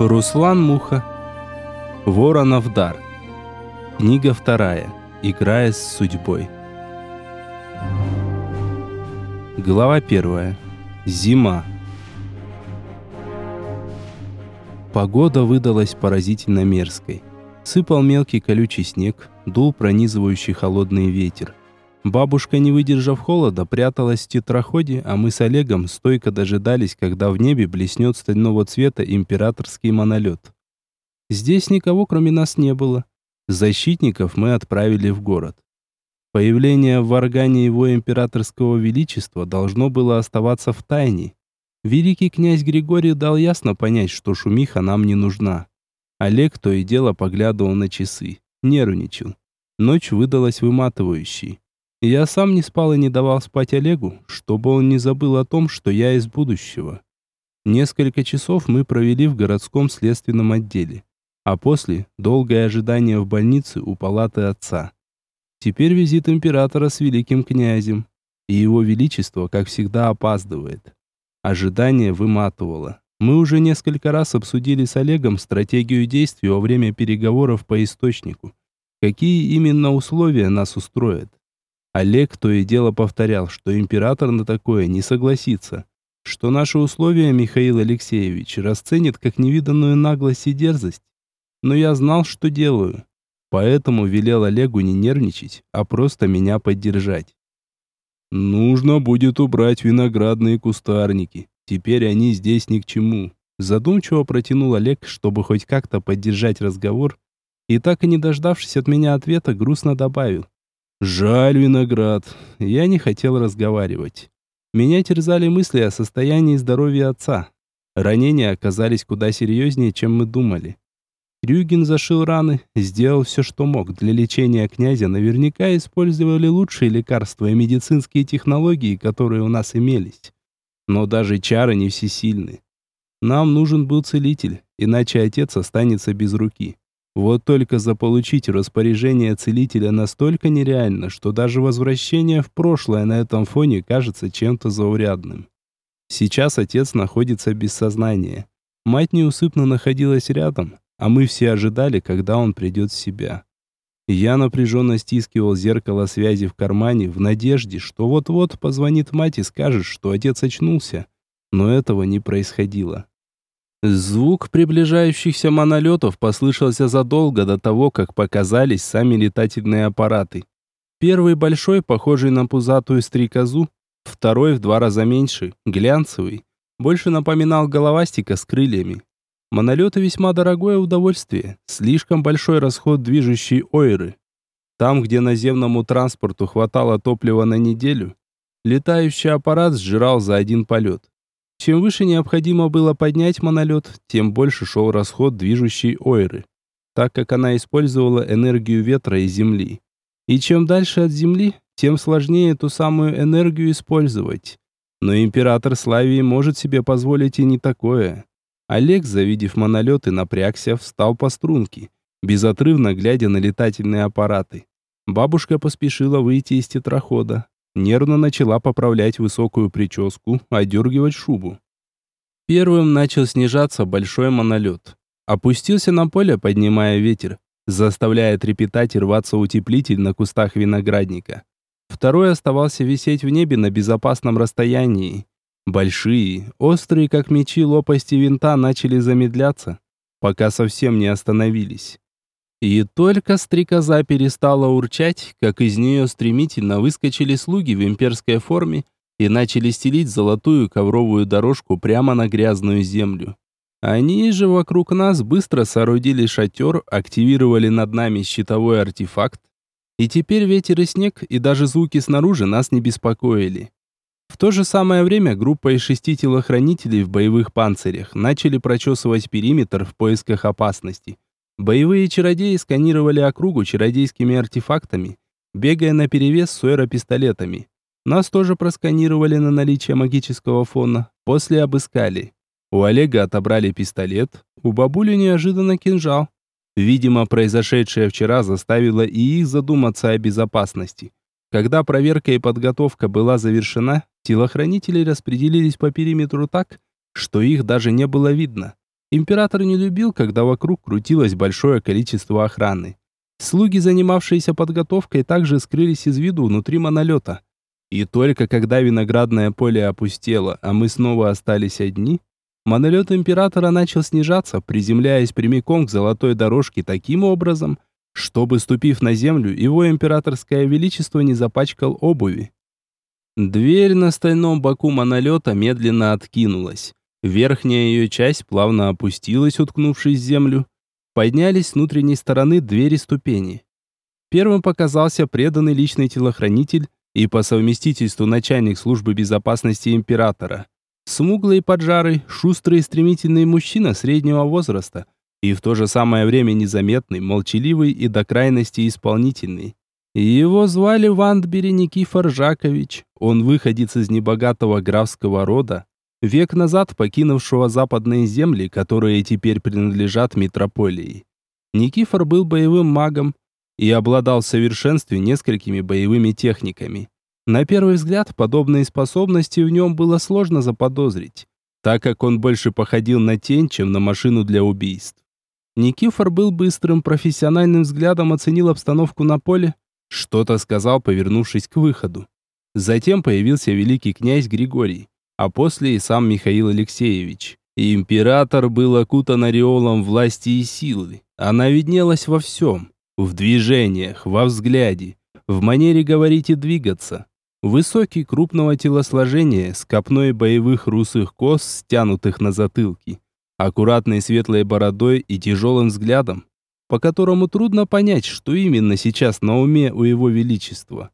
Руслан Муха. Воронов дар. Книга вторая. Играя с судьбой. Глава первая. Зима. Погода выдалась поразительно мерзкой. Сыпал мелкий колючий снег, дул пронизывающий холодный ветер. Бабушка, не выдержав холода, пряталась в тетраходе, а мы с Олегом стойко дожидались, когда в небе блеснет стального цвета императорский монолет. Здесь никого, кроме нас, не было. Защитников мы отправили в город. Появление в Варгане его императорского величества должно было оставаться в тайне. Великий князь Григорий дал ясно понять, что шумиха нам не нужна. Олег то и дело поглядывал на часы, нервничал. Ночь выдалась выматывающей. Я сам не спал и не давал спать Олегу, чтобы он не забыл о том, что я из будущего. Несколько часов мы провели в городском следственном отделе, а после – долгое ожидание в больнице у палаты отца. Теперь визит императора с великим князем, и его величество, как всегда, опаздывает. Ожидание выматывало. Мы уже несколько раз обсудили с Олегом стратегию действий во время переговоров по источнику. Какие именно условия нас устроят? Олег то и дело повторял, что император на такое не согласится, что наши условия Михаил Алексеевич расценит как невиданную наглость и дерзость. Но я знал, что делаю, поэтому велел Олегу не нервничать, а просто меня поддержать. «Нужно будет убрать виноградные кустарники. Теперь они здесь ни к чему», задумчиво протянул Олег, чтобы хоть как-то поддержать разговор, и так и не дождавшись от меня ответа, грустно добавил. Жаль виноград. Я не хотел разговаривать. Меня терзали мысли о состоянии здоровья отца. Ранения оказались куда серьезнее, чем мы думали. Крюгин зашил раны, сделал все, что мог. Для лечения князя наверняка использовали лучшие лекарства и медицинские технологии, которые у нас имелись. Но даже чары не всесильны. Нам нужен был целитель, иначе отец останется без руки. Вот только заполучить распоряжение целителя настолько нереально, что даже возвращение в прошлое на этом фоне кажется чем-то заурядным. Сейчас отец находится без сознания. Мать неусыпно находилась рядом, а мы все ожидали, когда он придет в себя. Я напряженно стискивал зеркало связи в кармане в надежде, что вот-вот позвонит мать и скажет, что отец очнулся. Но этого не происходило. Звук приближающихся монолетов послышался задолго до того, как показались сами летательные аппараты. Первый большой, похожий на пузатую стрекозу, второй в два раза меньше, глянцевый, больше напоминал головастика с крыльями. Монолеты весьма дорогое удовольствие, слишком большой расход движущей ойры. Там, где наземному транспорту хватало топлива на неделю, летающий аппарат сжирал за один полет. Чем выше необходимо было поднять монолет, тем больше шел расход движущей ойры, так как она использовала энергию ветра и земли. И чем дальше от земли, тем сложнее эту самую энергию использовать. Но император Славии может себе позволить и не такое. Олег, завидев монолеты, напрягся, встал по струнке, безотрывно глядя на летательные аппараты. Бабушка поспешила выйти из тетрахода. Нервно начала поправлять высокую прическу, одергивать шубу. Первым начал снижаться большой монолет. Опустился на поле, поднимая ветер, заставляя трепетать и рваться утеплитель на кустах виноградника. Второй оставался висеть в небе на безопасном расстоянии. Большие, острые как мечи лопасти винта начали замедляться, пока совсем не остановились. И только стрекоза перестала урчать, как из нее стремительно выскочили слуги в имперской форме и начали стелить золотую ковровую дорожку прямо на грязную землю. Они же вокруг нас быстро соорудили шатер, активировали над нами щитовой артефакт, и теперь ветер и снег, и даже звуки снаружи нас не беспокоили. В то же самое время группа из шести телохранителей в боевых панцирях начали прочесывать периметр в поисках опасности – Боевые чародеи сканировали округу чародейскими артефактами, бегая наперевес с аэропистолетами. Нас тоже просканировали на наличие магического фона, после обыскали. У Олега отобрали пистолет, у бабули неожиданно кинжал. Видимо, произошедшее вчера заставило и их задуматься о безопасности. Когда проверка и подготовка была завершена, телохранители распределились по периметру так, что их даже не было видно. Император не любил, когда вокруг крутилось большое количество охраны. Слуги, занимавшиеся подготовкой, также скрылись из виду внутри монолета. И только когда виноградное поле опустело, а мы снова остались одни, монолет Императора начал снижаться, приземляясь прямиком к золотой дорожке таким образом, чтобы, ступив на землю, его императорское величество не запачкал обуви. Дверь на стальном боку монолета медленно откинулась. Верхняя ее часть плавно опустилась, уткнувшись в землю. Поднялись с внутренней стороны двери ступени. Первым показался преданный личный телохранитель и по совместительству начальник службы безопасности императора. Смуглый поджарый, шустрый и стремительный мужчина среднего возраста и в то же самое время незаметный, молчаливый и до крайности исполнительный. Его звали Вандбери Никифор Жакович. Он выходец из небогатого графского рода, век назад покинувшего западные земли, которые теперь принадлежат метрополии. Никифор был боевым магом и обладал в совершенстве несколькими боевыми техниками. На первый взгляд, подобные способности в нем было сложно заподозрить, так как он больше походил на тень, чем на машину для убийств. Никифор был быстрым, профессиональным взглядом оценил обстановку на поле, что-то сказал, повернувшись к выходу. Затем появился великий князь Григорий, а после и сам Михаил Алексеевич. Император был окутан ореолом власти и силы. Она виднелась во всем. В движениях, во взгляде, в манере говорить и двигаться. Высокий, крупного телосложения, с копной боевых русых кос, стянутых на затылке. Аккуратной светлой бородой и тяжелым взглядом, по которому трудно понять, что именно сейчас на уме у его величества.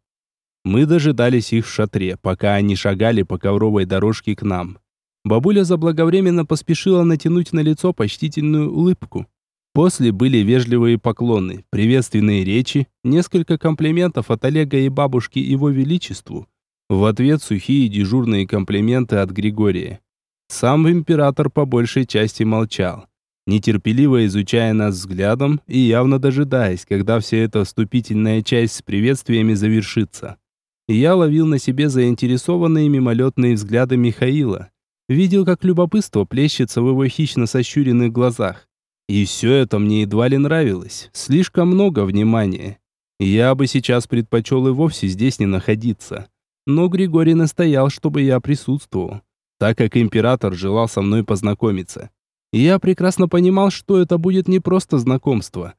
Мы дожидались их в шатре, пока они шагали по ковровой дорожке к нам. Бабуля заблаговременно поспешила натянуть на лицо почтительную улыбку. После были вежливые поклоны, приветственные речи, несколько комплиментов от Олега и бабушки его величеству. В ответ сухие дежурные комплименты от Григория. Сам император по большей части молчал нетерпеливо изучая нас взглядом и явно дожидаясь, когда вся эта вступительная часть с приветствиями завершится. Я ловил на себе заинтересованные мимолетные взгляды Михаила. Видел, как любопытство плещется в его хищно сощуренных глазах. И все это мне едва ли нравилось. Слишком много внимания. Я бы сейчас предпочел и вовсе здесь не находиться. Но Григорий настоял, чтобы я присутствовал, так как император желал со мной познакомиться я прекрасно понимал, что это будет не просто знакомство.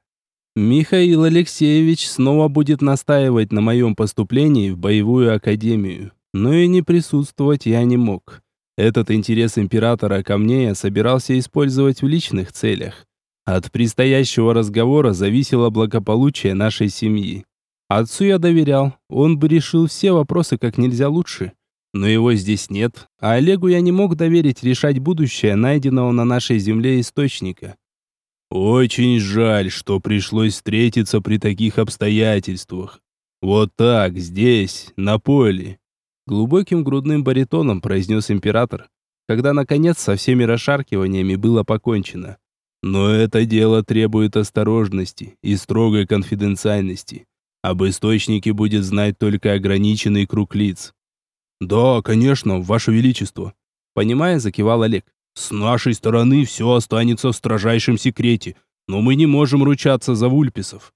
Михаил Алексеевич снова будет настаивать на моем поступлении в боевую академию, но и не присутствовать я не мог. Этот интерес императора ко мне я собирался использовать в личных целях. От предстоящего разговора зависело благополучие нашей семьи. Отцу я доверял, он бы решил все вопросы как нельзя лучше но его здесь нет, а Олегу я не мог доверить решать будущее найденного на нашей земле источника. Очень жаль, что пришлось встретиться при таких обстоятельствах. Вот так, здесь, на поле. Глубоким грудным баритоном произнес император, когда, наконец, со всеми расшаркиваниями было покончено. Но это дело требует осторожности и строгой конфиденциальности. Об источнике будет знать только ограниченный круг лиц. «Да, конечно, Ваше Величество», — понимая, закивал Олег. «С нашей стороны все останется в строжайшем секрете, но мы не можем ручаться за вульписов».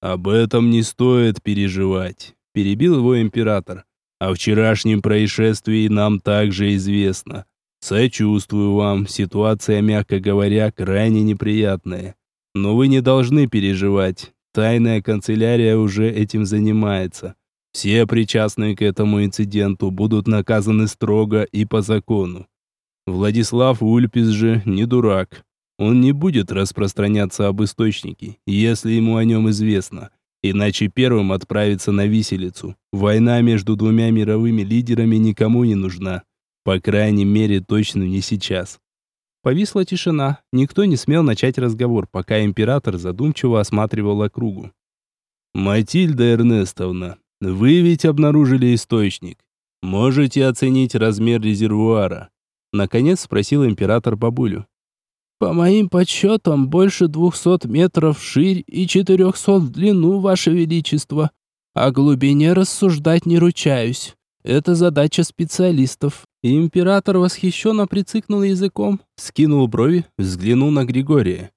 «Об этом не стоит переживать», — перебил его император. «О вчерашнем происшествии нам также известно. Сочувствую вам, ситуация, мягко говоря, крайне неприятная. Но вы не должны переживать. Тайная канцелярия уже этим занимается. Все причастные к этому инциденту будут наказаны строго и по закону. Владислав Ульпис же не дурак. Он не будет распространяться об источнике, если ему о нем известно. Иначе первым отправится на виселицу. Война между двумя мировыми лидерами никому не нужна. По крайней мере, точно не сейчас. Повисла тишина. Никто не смел начать разговор, пока император задумчиво осматривал округу. «Матильда Эрнестовна, вы ведь обнаружили источник. Можете оценить размер резервуара? Наконец спросил император бабулю. По моим подсчетам, больше двухсот метров вширь и четырехсот в длину, ваше величество. О глубине рассуждать не ручаюсь. Это задача специалистов. И император восхищенно прицикнул языком, скинул брови, взглянул на Григория.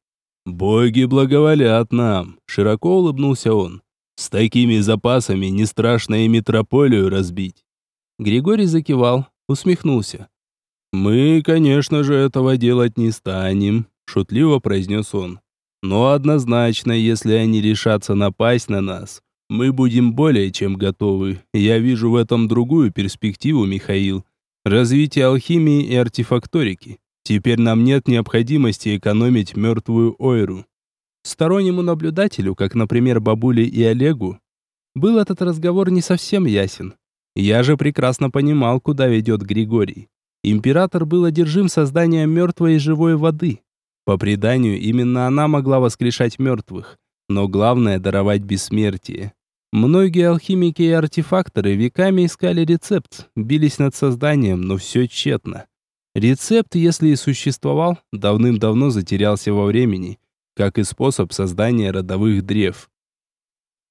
«Боги благоволят нам!» – широко улыбнулся он. «С такими запасами не страшно и метрополию разбить!» Григорий закивал, усмехнулся. «Мы, конечно же, этого делать не станем», – шутливо произнес он. «Но однозначно, если они решатся напасть на нас, мы будем более чем готовы. Я вижу в этом другую перспективу, Михаил. Развитие алхимии и артефакторики. Теперь нам нет необходимости экономить мертвую Ойру». Стороннему наблюдателю, как, например, бабуле и Олегу, был этот разговор не совсем ясен. Я же прекрасно понимал, куда ведет Григорий. Император был одержим созданием мертвой и живой воды. По преданию, именно она могла воскрешать мертвых, но главное – даровать бессмертие. Многие алхимики и артефакторы веками искали рецепт, бились над созданием, но все тщетно. Рецепт, если и существовал, давным-давно затерялся во времени, как и способ создания родовых древ.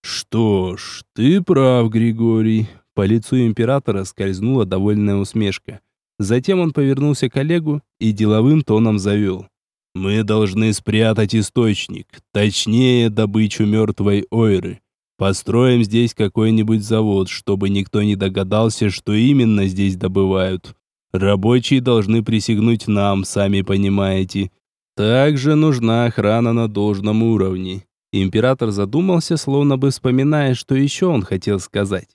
«Что ж, ты прав, Григорий», – по лицу императора скользнула довольная усмешка – Затем он повернулся к Олегу и деловым тоном завел. «Мы должны спрятать источник, точнее, добычу мертвой ойры. Построим здесь какой-нибудь завод, чтобы никто не догадался, что именно здесь добывают. Рабочие должны присягнуть нам, сами понимаете. Также нужна охрана на должном уровне». Император задумался, словно бы вспоминая, что еще он хотел сказать.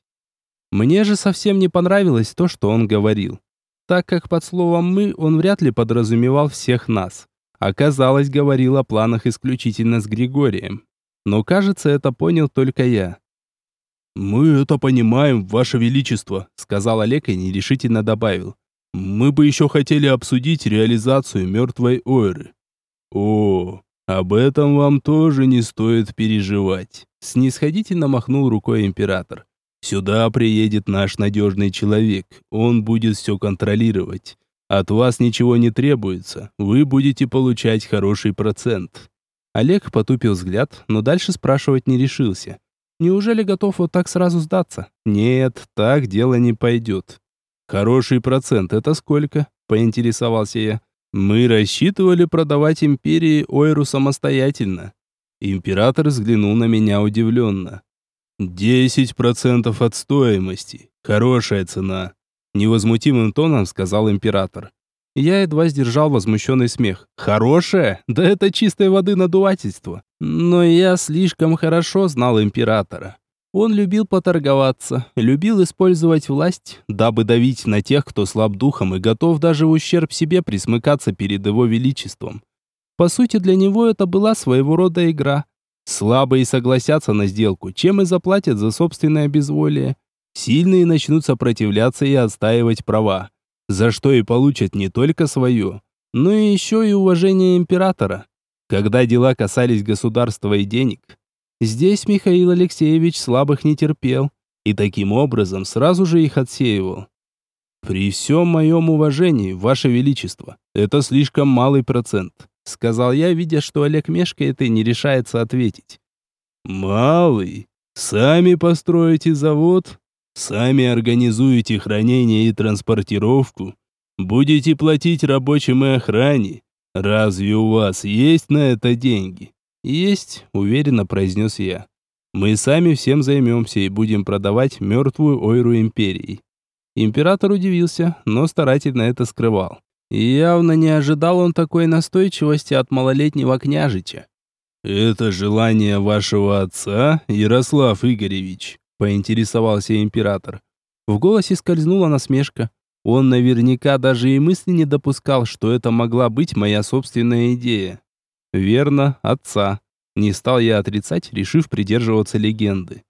Мне же совсем не понравилось то, что он говорил так как под словом «мы» он вряд ли подразумевал всех нас. Оказалось, говорил о планах исключительно с Григорием. Но, кажется, это понял только я. «Мы это понимаем, Ваше Величество», — сказал Олег и нерешительно добавил. «Мы бы еще хотели обсудить реализацию мертвой Ойры». «О, об этом вам тоже не стоит переживать», — снисходительно махнул рукой император. Сюда приедет наш надежный человек. Он будет все контролировать. От вас ничего не требуется. Вы будете получать хороший процент». Олег потупил взгляд, но дальше спрашивать не решился. «Неужели готов вот так сразу сдаться?» «Нет, так дело не пойдет». «Хороший процент — это сколько?» — поинтересовался я. «Мы рассчитывали продавать империи Ойру самостоятельно». Император взглянул на меня удивленно. «Десять процентов от стоимости. Хорошая цена», — невозмутимым тоном сказал император. Я едва сдержал возмущенный смех. «Хорошая? Да это чистой воды надувательство». Но я слишком хорошо знал императора. Он любил поторговаться, любил использовать власть, дабы давить на тех, кто слаб духом и готов даже в ущерб себе присмыкаться перед его величеством. По сути, для него это была своего рода игра, Слабые согласятся на сделку, чем и заплатят за собственное безволие. Сильные начнут сопротивляться и отстаивать права, за что и получат не только свое, но и еще и уважение императора. Когда дела касались государства и денег, здесь Михаил Алексеевич слабых не терпел и таким образом сразу же их отсеивал. «При всем моем уважении, Ваше Величество, это слишком малый процент сказал я, видя, что Олег мешкает и не решается ответить. «Малый, сами построите завод, сами организуете хранение и транспортировку, будете платить рабочим и охране. Разве у вас есть на это деньги?» «Есть», — уверенно произнес я. «Мы сами всем займемся и будем продавать мертвую ойру империи». Император удивился, но старательно это скрывал. Явно не ожидал он такой настойчивости от малолетнего княжича. «Это желание вашего отца, Ярослав Игоревич?» – поинтересовался император. В голосе скользнула насмешка. Он наверняка даже и мысли не допускал, что это могла быть моя собственная идея. Верно, отца. Не стал я отрицать, решив придерживаться легенды.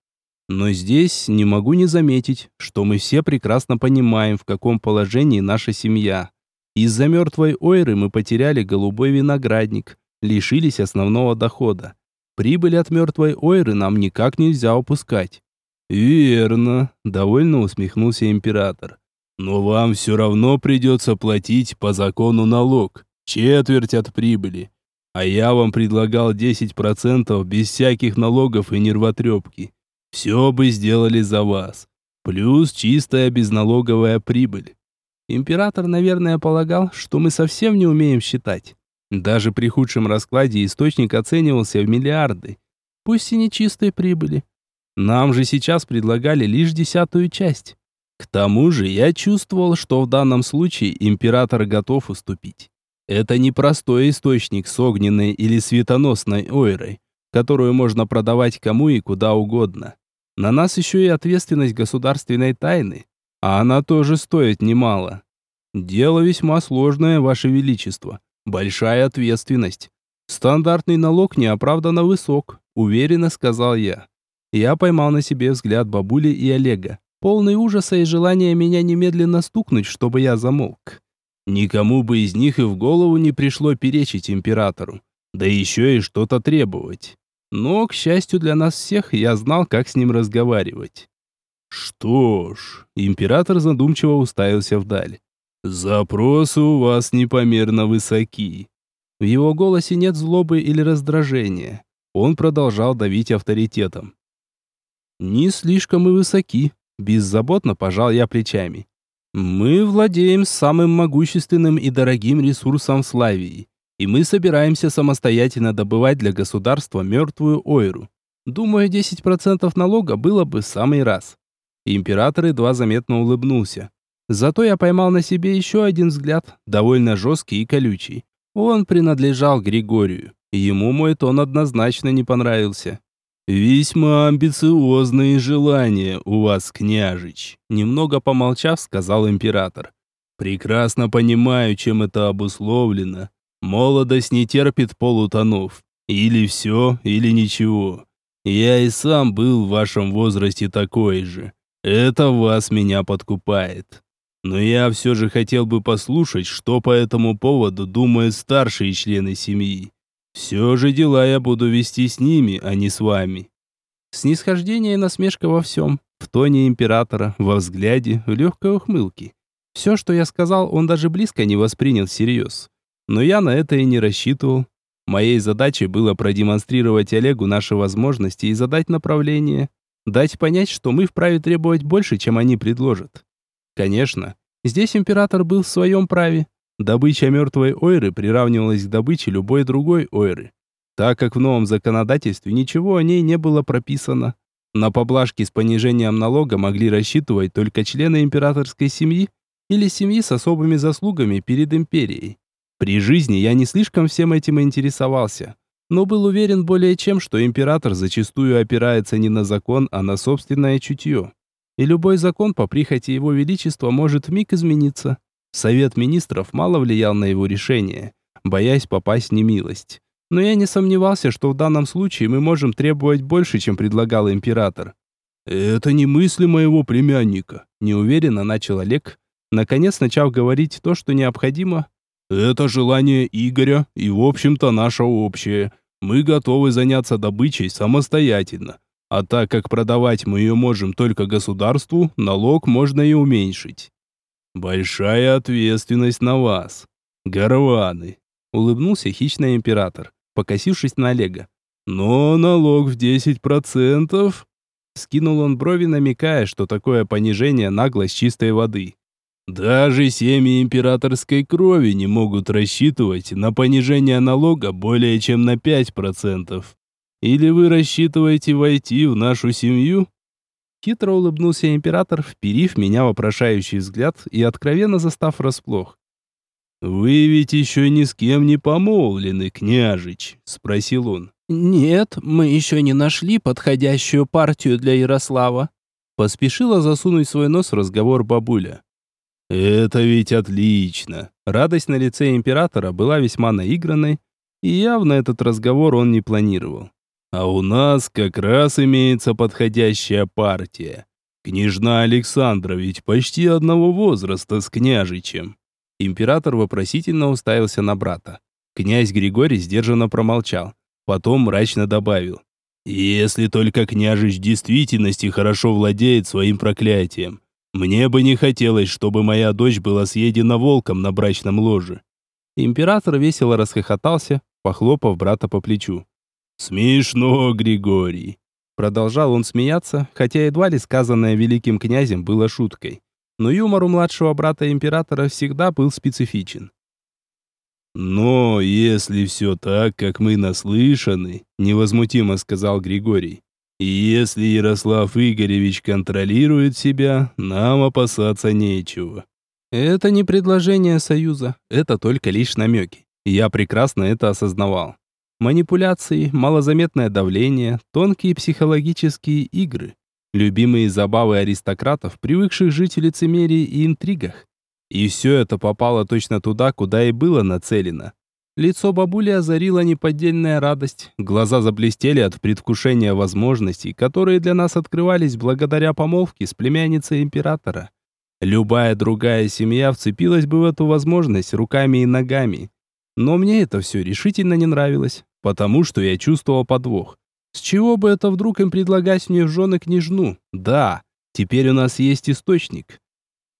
Но здесь не могу не заметить, что мы все прекрасно понимаем, в каком положении наша семья. Из-за мертвой ойры мы потеряли голубой виноградник, лишились основного дохода. Прибыль от мертвой ойры нам никак нельзя упускать. «Верно», — довольно усмехнулся император. «Но вам все равно придется платить по закону налог, четверть от прибыли. А я вам предлагал 10% без всяких налогов и нервотрепки. Все бы сделали за вас. плюс чистая безналоговая прибыль. Император, наверное, полагал, что мы совсем не умеем считать. Даже при худшем раскладе источник оценивался в миллиарды, пусть и не чистой прибыли. Нам же сейчас предлагали лишь десятую часть. К тому же я чувствовал, что в данном случае император готов уступить. Это не простой источник с огненной или светоносной ойрой, которую можно продавать кому и куда угодно. На нас еще и ответственность государственной тайны, а она тоже стоит немало. Дело весьма сложное, Ваше Величество. Большая ответственность. Стандартный налог неоправданно высок, уверенно сказал я. Я поймал на себе взгляд бабули и Олега, полный ужаса и желания меня немедленно стукнуть, чтобы я замолк. Никому бы из них и в голову не пришло перечить императору, да еще и что-то требовать. Но, к счастью для нас всех, я знал, как с ним разговаривать. Что ж, император задумчиво уставился вдаль. Запросы у вас непомерно высоки. В его голосе нет злобы или раздражения. Он продолжал давить авторитетом. Не слишком и высоки, беззаботно пожал я плечами. Мы владеем самым могущественным и дорогим ресурсом Славии, и мы собираемся самостоятельно добывать для государства мертвую ойру. Думаю, 10% налога было бы в самый раз. Император едва заметно улыбнулся. Зато я поймал на себе еще один взгляд, довольно жесткий и колючий. Он принадлежал Григорию. Ему мой тон однозначно не понравился. «Весьма амбициозные желания у вас, княжич», немного помолчав, сказал император. «Прекрасно понимаю, чем это обусловлено. Молодость не терпит полутонов. Или все, или ничего. Я и сам был в вашем возрасте такой же. Это вас меня подкупает. Но я все же хотел бы послушать, что по этому поводу думают старшие члены семьи. Все же дела я буду вести с ними, а не с вами. Снисхождение и насмешка во всем. В тоне императора, во взгляде, в легкой ухмылке. Все, что я сказал, он даже близко не воспринял всерьез. Но я на это и не рассчитывал. Моей задачей было продемонстрировать Олегу наши возможности и задать направление. Дать понять, что мы вправе требовать больше, чем они предложат. Конечно, здесь император был в своем праве. Добыча мертвой ойры приравнивалась к добыче любой другой ойры, так как в новом законодательстве ничего о ней не было прописано. На поблажки с понижением налога могли рассчитывать только члены императорской семьи или семьи с особыми заслугами перед империей. При жизни я не слишком всем этим интересовался, но был уверен более чем, что император зачастую опирается не на закон, а на собственное чутье. И любой закон по прихоти его величества может вмиг измениться. Совет министров мало влиял на его решение, боясь попасть в немилость. Но я не сомневался, что в данном случае мы можем требовать больше, чем предлагал император. «Это не мысли моего племянника», – неуверенно начал Олег, наконец начав говорить то, что необходимо. «Это желание Игоря и, в общем-то, наше общее. Мы готовы заняться добычей самостоятельно. А так как продавать мы ее можем только государству, налог можно и уменьшить. Большая ответственность на вас. Горваны. Улыбнулся хищный император, покосившись на Олега. Но налог в 10%? Скинул он брови, намекая, что такое понижение наглость чистой воды. Даже семьи императорской крови не могут рассчитывать на понижение налога более чем на 5%. Или вы рассчитываете войти в нашу семью? Хитро улыбнулся император, вперив меня вопрошающий взгляд и откровенно застав врасплох. «Вы ведь еще ни с кем не помолвлены, княжич?» — спросил он. «Нет, мы еще не нашли подходящую партию для Ярослава», — поспешила засунуть свой нос в разговор бабуля. «Это ведь отлично!» Радость на лице императора была весьма наигранной, и явно этот разговор он не планировал. А у нас как раз имеется подходящая партия. Княжна Александра ведь почти одного возраста с княжичем. Император вопросительно уставился на брата. Князь Григорий сдержанно промолчал. Потом мрачно добавил. «Если только княжич в действительности хорошо владеет своим проклятием. Мне бы не хотелось, чтобы моя дочь была съедена волком на брачном ложе». Император весело расхохотался, похлопав брата по плечу. «Смешно, Григорий. Продолжал он смеяться, хотя едва ли сказанное великим князем было шуткой. Но юмор у младшего брата императора всегда был специфичен. «Но если все так, как мы наслышаны», — невозмутимо сказал Григорий, «и если Ярослав Игоревич контролирует себя, нам опасаться нечего». Это не предложение союза, это только лишь намеки. Я прекрасно это осознавал. Манипуляции, малозаметное давление, тонкие психологические игры. Любимые забавы аристократов, привыкших жить в лицемерии и интригах. И все это попало точно туда, куда и было нацелено. Лицо бабули озарила неподдельная радость, глаза заблестели от предвкушения возможностей, которые для нас открывались благодаря помолвке с племянницей императора. Любая другая семья вцепилась бы в эту возможность руками и ногами. Но мне это все решительно не нравилось, потому что я чувствовал подвох. С чего бы это вдруг им предлагать мне в жены княжну? Да, теперь у нас есть источник.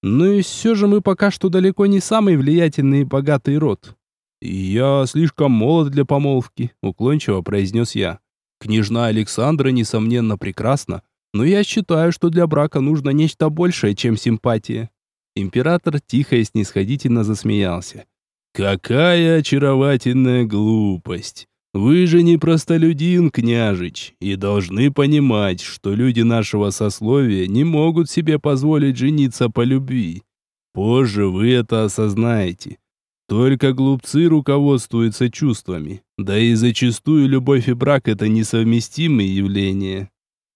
Но и все же мы пока что далеко не самый влиятельный и богатый род. «Я слишком молод для помолвки», — уклончиво произнес я. «Княжна Александра, несомненно, прекрасна, но я считаю, что для брака нужно нечто большее, чем симпатия». Император тихо и снисходительно засмеялся. «Какая очаровательная глупость! Вы же не простолюдин, княжич, и должны понимать, что люди нашего сословия не могут себе позволить жениться по любви. Позже вы это осознаете. Только глупцы руководствуются чувствами. Да и зачастую любовь и брак – это несовместимые явления.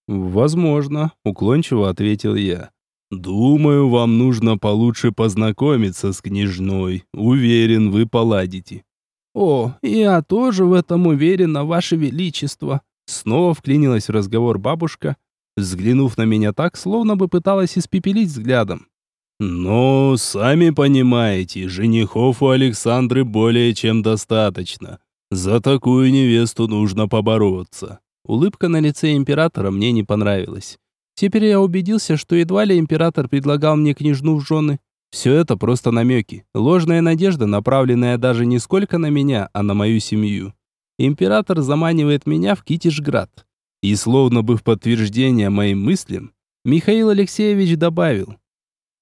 «Возможно», – уклончиво ответил я. «Думаю, вам нужно получше познакомиться с княжной. Уверен, вы поладите». «О, я тоже в этом уверена, Ваше Величество!» Снова вклинилась в разговор бабушка, взглянув на меня так, словно бы пыталась испепелить взглядом. «Но, сами понимаете, женихов у Александры более чем достаточно. За такую невесту нужно побороться». Улыбка на лице императора мне не понравилась. Теперь я убедился, что едва ли император предлагал мне княжну в жены. Все это просто намеки, ложная надежда, направленная даже не сколько на меня, а на мою семью. Император заманивает меня в Китишград. И словно бы в подтверждение моим мыслям, Михаил Алексеевич добавил.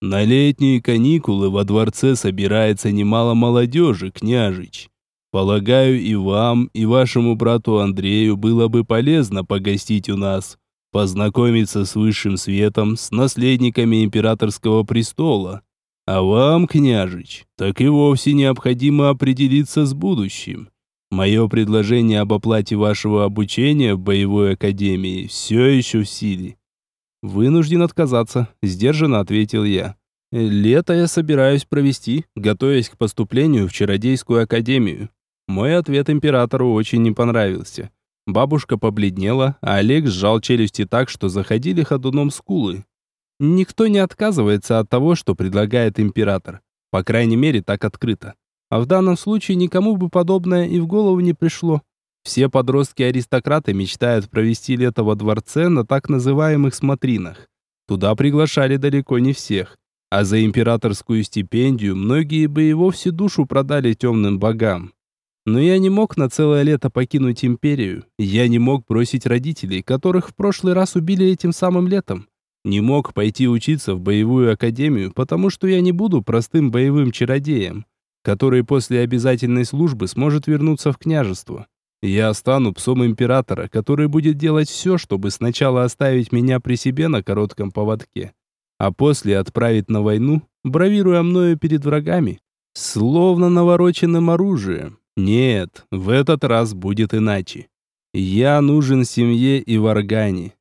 «На летние каникулы во дворце собирается немало молодежи, княжич. Полагаю, и вам, и вашему брату Андрею было бы полезно погостить у нас, познакомиться с высшим светом, с наследниками императорского престола. А вам, княжич, так и вовсе необходимо определиться с будущим. Мое предложение об оплате вашего обучения в боевой академии все еще в силе. Вынужден отказаться, сдержанно ответил я. Лето я собираюсь провести, готовясь к поступлению в чародейскую академию. Мой ответ императору очень не понравился. Бабушка побледнела, а Олег сжал челюсти так, что заходили ходуном скулы. Никто не отказывается от того, что предлагает император. По крайней мере, так открыто. А в данном случае никому бы подобное и в голову не пришло. Все подростки-аристократы мечтают провести лето во дворце на так называемых смотринах. Туда приглашали далеко не всех. А за императорскую стипендию многие бы и вовсе душу продали темным богам. Но я не мог на целое лето покинуть империю. Я не мог бросить родителей, которых в прошлый раз убили этим самым летом. Не мог пойти учиться в боевую академию, потому что я не буду простым боевым чародеем, который после обязательной службы сможет вернуться в княжество. Я стану псом императора, который будет делать все, чтобы сначала оставить меня при себе на коротком поводке, а после отправить на войну, бравируя мною перед врагами, словно навороченным оружием. Нет, в этот раз будет иначе. Я нужен семье и варгане.